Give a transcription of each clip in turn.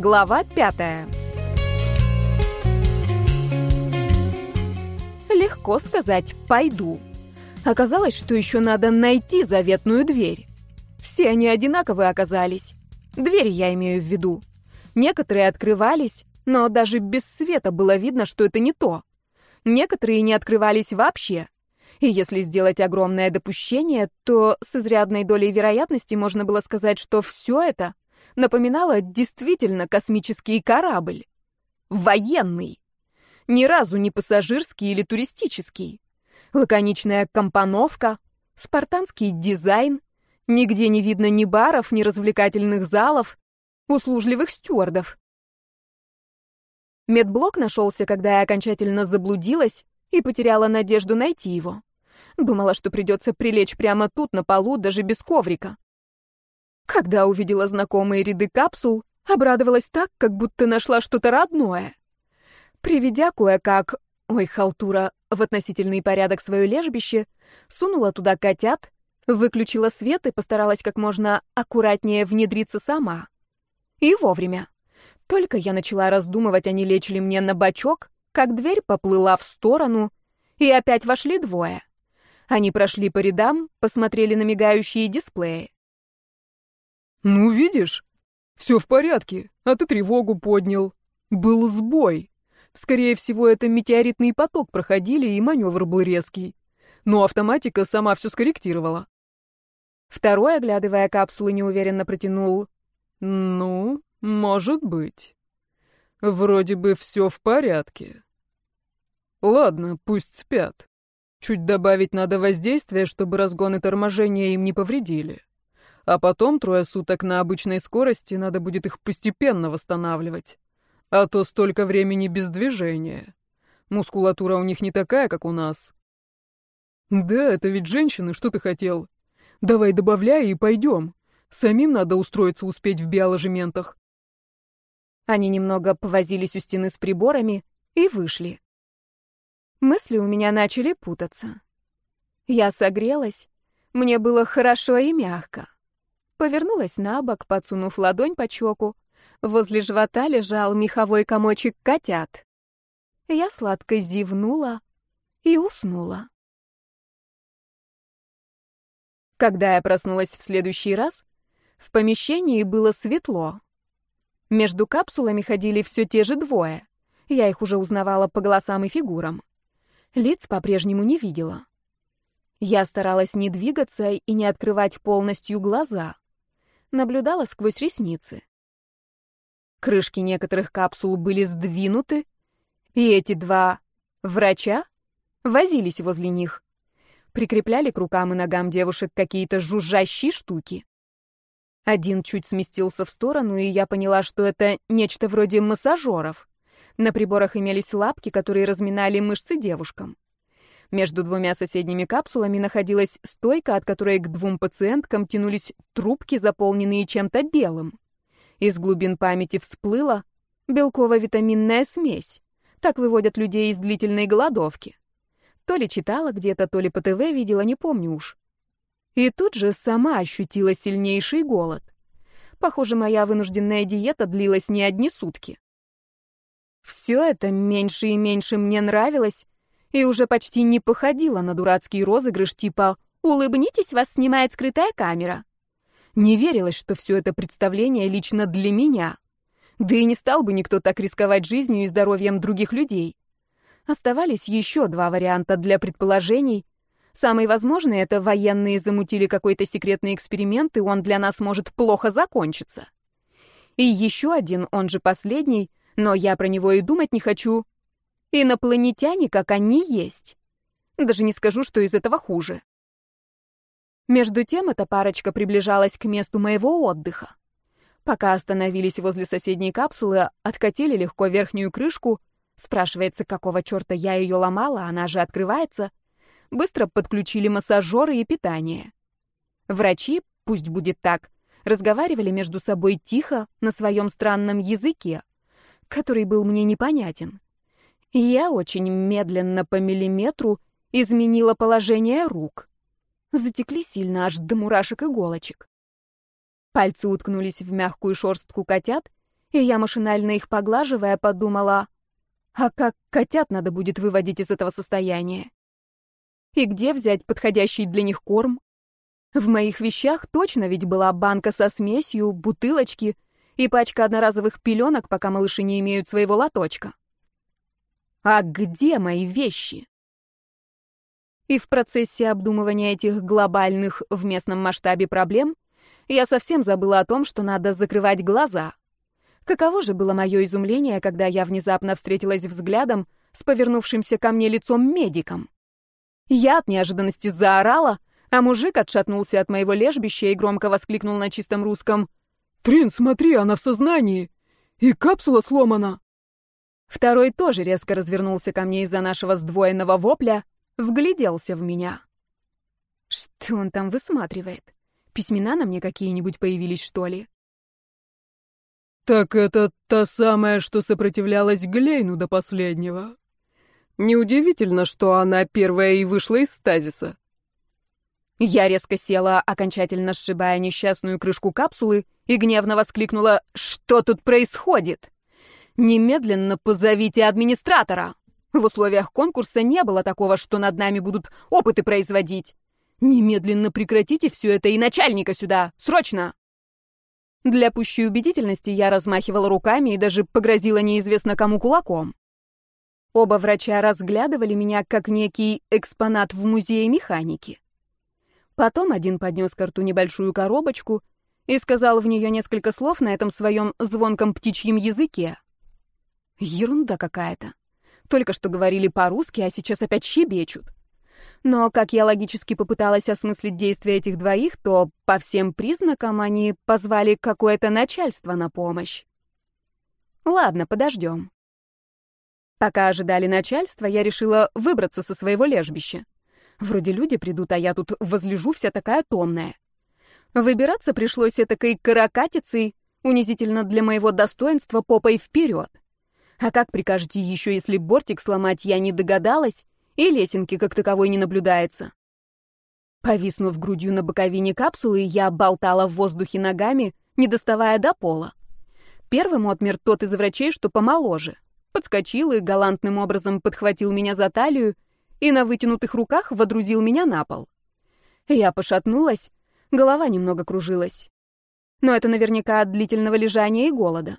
Глава пятая. Легко сказать «пойду». Оказалось, что еще надо найти заветную дверь. Все они одинаковые оказались. Двери я имею в виду. Некоторые открывались, но даже без света было видно, что это не то. Некоторые не открывались вообще. И если сделать огромное допущение, то с изрядной долей вероятности можно было сказать, что все это напоминало действительно космический корабль. Военный. Ни разу не пассажирский или туристический. Лаконичная компоновка, спартанский дизайн, нигде не видно ни баров, ни развлекательных залов, услужливых стюардов. Медблок нашелся, когда я окончательно заблудилась и потеряла надежду найти его. Думала, что придется прилечь прямо тут, на полу, даже без коврика. Когда увидела знакомые ряды капсул, обрадовалась так, как будто нашла что-то родное. Приведя кое-как, ой, халтура, в относительный порядок свое лежбище, сунула туда котят, выключила свет и постаралась как можно аккуратнее внедриться сама. И вовремя. Только я начала раздумывать, а не лечь ли мне на бочок, как дверь поплыла в сторону, и опять вошли двое. Они прошли по рядам, посмотрели на мигающие дисплеи. «Ну, видишь, все в порядке, а ты тревогу поднял. Был сбой. Скорее всего, это метеоритный поток проходили, и маневр был резкий. Но автоматика сама все скорректировала». Второй, оглядывая капсулы, неуверенно протянул. «Ну, может быть. Вроде бы все в порядке. Ладно, пусть спят. Чуть добавить надо воздействия, чтобы разгоны торможения им не повредили. А потом трое суток на обычной скорости надо будет их постепенно восстанавливать. А то столько времени без движения. Мускулатура у них не такая, как у нас. Да, это ведь женщины, что ты хотел? Давай добавляй и пойдем. Самим надо устроиться успеть в биоложементах. Они немного повозились у стены с приборами и вышли. Мысли у меня начали путаться. Я согрелась, мне было хорошо и мягко. Повернулась на бок, подсунув ладонь по чоку. Возле живота лежал меховой комочек котят. Я сладко зевнула и уснула. Когда я проснулась в следующий раз, в помещении было светло. Между капсулами ходили все те же двое. Я их уже узнавала по голосам и фигурам. Лиц по-прежнему не видела. Я старалась не двигаться и не открывать полностью глаза. Наблюдала сквозь ресницы. Крышки некоторых капсул были сдвинуты, и эти два врача возились возле них. Прикрепляли к рукам и ногам девушек какие-то жужжащие штуки. Один чуть сместился в сторону, и я поняла, что это нечто вроде массажеров. На приборах имелись лапки, которые разминали мышцы девушкам. Между двумя соседними капсулами находилась стойка, от которой к двум пациенткам тянулись трубки, заполненные чем-то белым. Из глубин памяти всплыла белково-витаминная смесь. Так выводят людей из длительной голодовки. То ли читала где-то, то ли по ТВ видела, не помню уж. И тут же сама ощутила сильнейший голод. Похоже, моя вынужденная диета длилась не одни сутки. Все это меньше и меньше мне нравилось и уже почти не походило на дурацкий розыгрыш типа «Улыбнитесь, вас снимает скрытая камера». Не верилось, что все это представление лично для меня. Да и не стал бы никто так рисковать жизнью и здоровьем других людей. Оставались еще два варианта для предположений, Самый возможный — это военные замутили какой-то секретный эксперимент, и он для нас может плохо закончиться. И еще один, он же последний, но я про него и думать не хочу. Инопланетяне, как они есть. Даже не скажу, что из этого хуже. Между тем эта парочка приближалась к месту моего отдыха. Пока остановились возле соседней капсулы, откатили легко верхнюю крышку, спрашивается, какого черта я ее ломала, она же открывается — быстро подключили массажеры и питание. Врачи, пусть будет так, разговаривали между собой тихо на своем странном языке, который был мне непонятен. Я очень медленно по миллиметру изменила положение рук. Затекли сильно аж до мурашек иголочек. Пальцы уткнулись в мягкую шорстку котят, И я, машинально их поглаживая, подумала, а как котят надо будет выводить из этого состояния? И где взять подходящий для них корм? В моих вещах точно ведь была банка со смесью, бутылочки и пачка одноразовых пеленок, пока малыши не имеют своего лоточка. А где мои вещи? И в процессе обдумывания этих глобальных в местном масштабе проблем я совсем забыла о том, что надо закрывать глаза. Каково же было мое изумление, когда я внезапно встретилась взглядом с повернувшимся ко мне лицом медиком. Я от неожиданности заорала, а мужик отшатнулся от моего лежбища и громко воскликнул на чистом русском. «Трин, смотри, она в сознании! И капсула сломана!» Второй тоже резко развернулся ко мне из-за нашего сдвоенного вопля, вгляделся в меня. Что он там высматривает? Письмена на мне какие-нибудь появились, что ли? «Так это та самая, что сопротивлялась Глейну до последнего. Неудивительно, что она первая и вышла из стазиса». Я резко села, окончательно сшибая несчастную крышку капсулы, и гневно воскликнула «Что тут происходит?» «Немедленно позовите администратора!» В условиях конкурса не было такого, что над нами будут опыты производить. Немедленно прекратите все это и начальника сюда! Срочно!» Для пущей убедительности я размахивала руками и даже погрозила неизвестно кому кулаком. Оба врача разглядывали меня как некий экспонат в музее механики. Потом один поднес к рту небольшую коробочку и сказал в нее несколько слов на этом своем звонком птичьем языке. Ерунда какая-то. Только что говорили по-русски, а сейчас опять щебечут. Но, как я логически попыталась осмыслить действия этих двоих, то по всем признакам они позвали какое-то начальство на помощь. Ладно, подождем. Пока ожидали начальства, я решила выбраться со своего лежбища. Вроде люди придут, а я тут возлежу вся такая томная. Выбираться пришлось этакой каракатицей, унизительно для моего достоинства попой вперед. А как прикажете еще, если бортик сломать я не догадалась, и лесенки как таковой не наблюдается. Повиснув грудью на боковине капсулы, я болтала в воздухе ногами, не доставая до пола. Первым отмер тот из врачей, что помоложе. Подскочил и галантным образом подхватил меня за талию и на вытянутых руках водрузил меня на пол. Я пошатнулась, голова немного кружилась. Но это наверняка от длительного лежания и голода.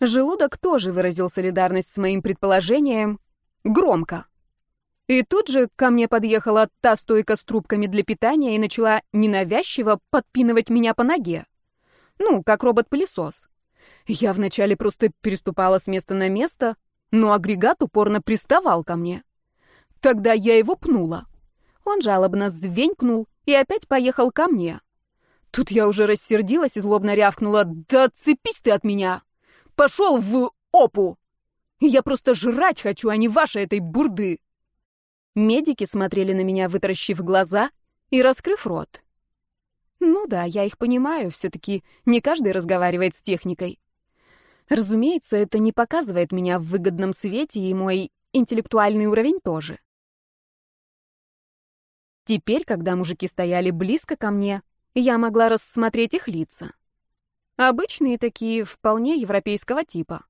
Желудок тоже выразил солидарность с моим предположением громко. И тут же ко мне подъехала та стойка с трубками для питания и начала ненавязчиво подпинывать меня по ноге. Ну, как робот-пылесос. Я вначале просто переступала с места на место, но агрегат упорно приставал ко мне. Тогда я его пнула. Он жалобно звенькнул и опять поехал ко мне. Тут я уже рассердилась и злобно рявкнула «Да цепись ты от меня! Пошел в опу! Я просто жрать хочу, а не вашей этой бурды!» Медики смотрели на меня, вытаращив глаза и раскрыв рот. Ну да, я их понимаю, все-таки не каждый разговаривает с техникой. Разумеется, это не показывает меня в выгодном свете, и мой интеллектуальный уровень тоже. Теперь, когда мужики стояли близко ко мне, я могла рассмотреть их лица. Обычные такие, вполне европейского типа.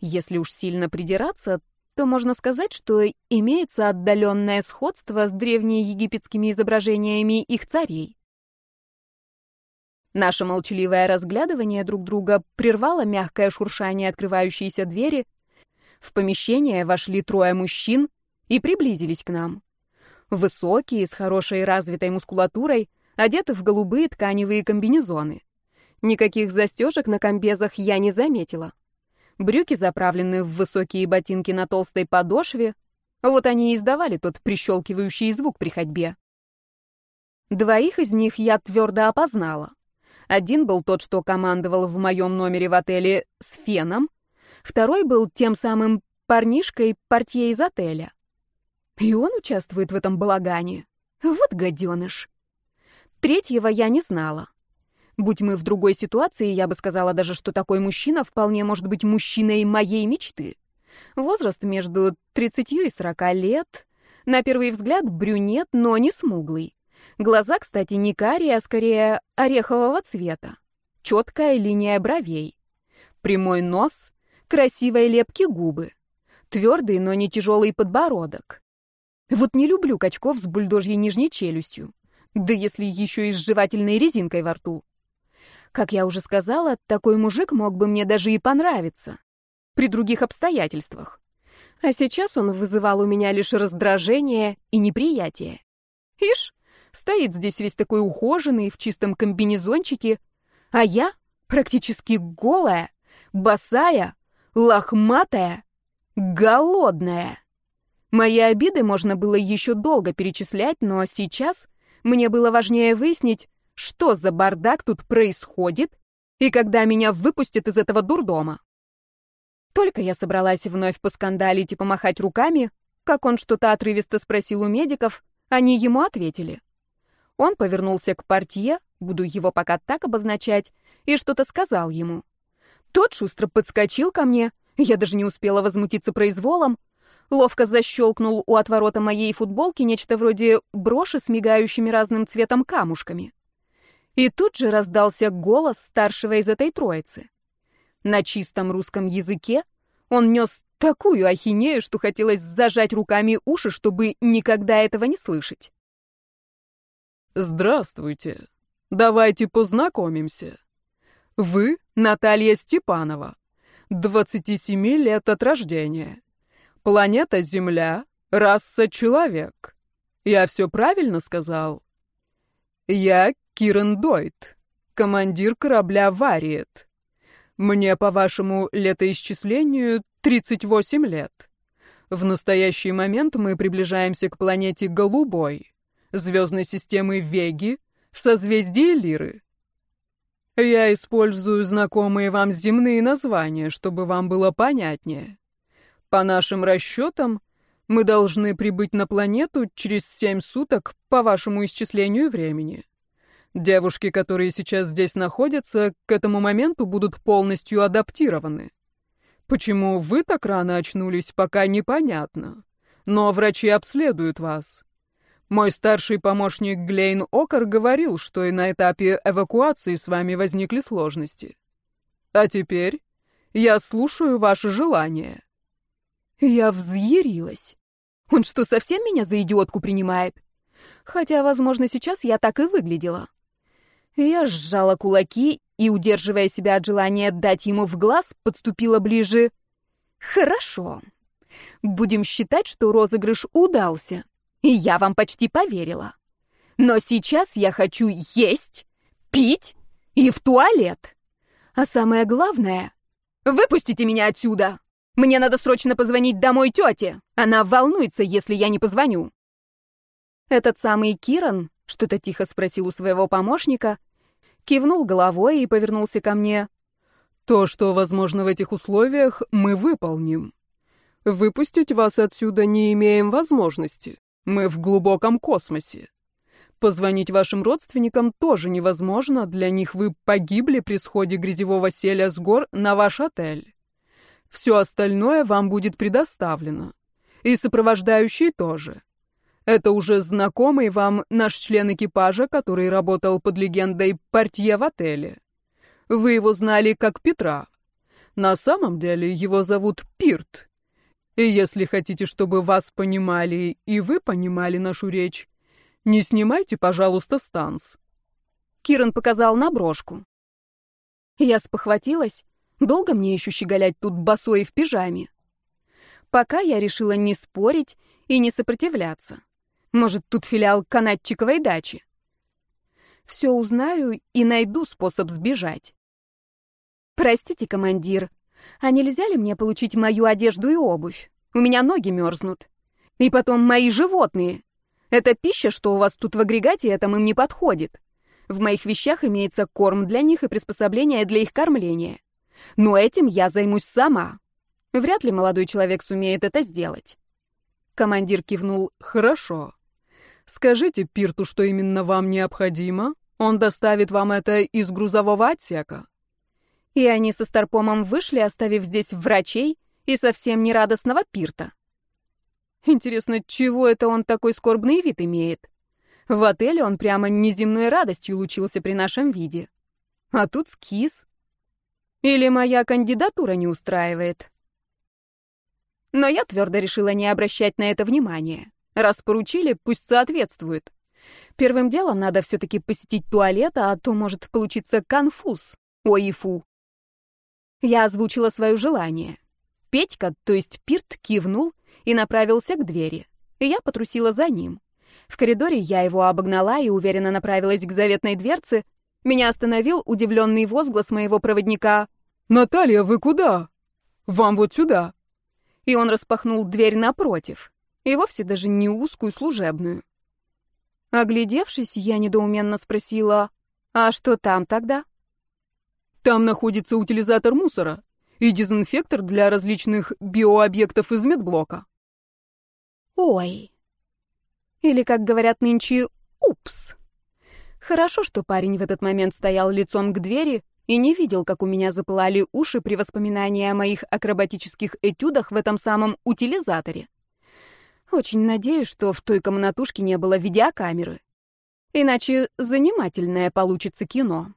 Если уж сильно придираться, то можно сказать, что имеется отдаленное сходство с древнеегипетскими изображениями их царей. Наше молчаливое разглядывание друг друга прервало мягкое шуршание открывающейся двери. В помещение вошли трое мужчин и приблизились к нам. Высокие, с хорошей развитой мускулатурой, одеты в голубые тканевые комбинезоны. Никаких застежек на комбезах я не заметила брюки заправлены в высокие ботинки на толстой подошве. Вот они и издавали тот прищелкивающий звук при ходьбе. Двоих из них я твердо опознала. Один был тот, что командовал в моем номере в отеле с феном, второй был тем самым парнишкой портье из отеля. И он участвует в этом балагане. Вот гаденыш. Третьего я не знала. Будь мы в другой ситуации, я бы сказала даже, что такой мужчина вполне может быть мужчиной моей мечты. Возраст между 30 и 40 лет. На первый взгляд брюнет, но не смуглый. Глаза, кстати, не карие, а скорее орехового цвета. Четкая линия бровей. прямой нос, красивой лепки губы, твердый, но не тяжелый подбородок. Вот не люблю качков с бульдожьей нижней челюстью, да если еще и с жевательной резинкой во рту. Как я уже сказала, такой мужик мог бы мне даже и понравиться. При других обстоятельствах. А сейчас он вызывал у меня лишь раздражение и неприятие. Ишь, стоит здесь весь такой ухоженный, в чистом комбинезончике, а я практически голая, босая, лохматая, голодная. Мои обиды можно было еще долго перечислять, но сейчас мне было важнее выяснить, что за бардак тут происходит и когда меня выпустят из этого дурдома. Только я собралась вновь поскандалить и помахать руками, как он что-то отрывисто спросил у медиков, они ему ответили. Он повернулся к портье, буду его пока так обозначать, и что-то сказал ему. Тот шустро подскочил ко мне, я даже не успела возмутиться произволом, ловко защелкнул у отворота моей футболки нечто вроде броши с мигающими разным цветом камушками. И тут же раздался голос старшего из этой троицы. На чистом русском языке он нес такую ахинею, что хотелось зажать руками уши, чтобы никогда этого не слышать. «Здравствуйте. Давайте познакомимся. Вы Наталья Степанова, 27 лет от рождения. Планета Земля, раса человек. Я все правильно сказал?» «Я Киран Дойт, командир корабля «Вариет». Мне, по вашему летоисчислению, 38 лет. В настоящий момент мы приближаемся к планете Голубой, звездной системы Веги, в созвездии Лиры. Я использую знакомые вам земные названия, чтобы вам было понятнее. По нашим расчетам, мы должны прибыть на планету через семь суток по вашему исчислению времени. Девушки, которые сейчас здесь находятся, к этому моменту будут полностью адаптированы. Почему вы так рано очнулись, пока непонятно. Но врачи обследуют вас. Мой старший помощник Глейн Окар говорил, что и на этапе эвакуации с вами возникли сложности. А теперь я слушаю ваши желания. Я взъярилась. Он что, совсем меня за идиотку принимает? Хотя, возможно, сейчас я так и выглядела. Я сжала кулаки и, удерживая себя от желания дать ему в глаз, подступила ближе. «Хорошо. Будем считать, что розыгрыш удался, и я вам почти поверила. Но сейчас я хочу есть, пить и в туалет. А самое главное — выпустите меня отсюда! Мне надо срочно позвонить домой тете. Она волнуется, если я не позвоню». Этот самый Киран что-то тихо спросил у своего помощника, кивнул головой и повернулся ко мне. То, что возможно в этих условиях, мы выполним. Выпустить вас отсюда не имеем возможности. Мы в глубоком космосе. Позвонить вашим родственникам тоже невозможно, для них вы погибли при сходе грязевого селя с гор на ваш отель. Все остальное вам будет предоставлено. И сопровождающие тоже. Это уже знакомый вам наш член экипажа, который работал под легендой портье в отеле. Вы его знали как Петра. На самом деле его зовут Пирт. И если хотите, чтобы вас понимали и вы понимали нашу речь, не снимайте, пожалуйста, станс. Киран показал на брошку. Я спохватилась. Долго мне еще щеголять тут босой в пижаме? Пока я решила не спорить и не сопротивляться. Может, тут филиал канатчиковой дачи? Все узнаю и найду способ сбежать. Простите, командир, а нельзя ли мне получить мою одежду и обувь? У меня ноги мерзнут. И потом мои животные. Эта пища, что у вас тут в агрегате, этом им не подходит. В моих вещах имеется корм для них и приспособление для их кормления. Но этим я займусь сама. Вряд ли молодой человек сумеет это сделать. Командир кивнул «Хорошо». Скажите Пирту, что именно вам необходимо. Он доставит вам это из грузового отсека». И они со Старпомом вышли, оставив здесь врачей и совсем нерадостного Пирта. Интересно, чего это он такой скорбный вид имеет? В отеле он прямо неземной радостью лучился при нашем виде. А тут скис. Или моя кандидатура не устраивает? Но я твердо решила не обращать на это внимания. Раз поручили, пусть соответствует. Первым делом надо все-таки посетить туалет, а то может получиться конфуз. Ой, фу. Я озвучила свое желание. Петька, то есть Пирт, кивнул и направился к двери. Я потрусила за ним. В коридоре я его обогнала и уверенно направилась к заветной дверце. Меня остановил удивленный возглас моего проводника. «Наталья, вы куда? Вам вот сюда!» И он распахнул дверь напротив, и вовсе даже не узкую служебную. Оглядевшись, я недоуменно спросила, «А что там тогда?» «Там находится утилизатор мусора и дезинфектор для различных биообъектов из медблока». «Ой!» Или, как говорят нынче, «упс!» Хорошо, что парень в этот момент стоял лицом к двери и не видел, как у меня запылали уши при воспоминании о моих акробатических этюдах в этом самом утилизаторе. Очень надеюсь, что в той комнатушке не было видеокамеры. Иначе занимательное получится кино.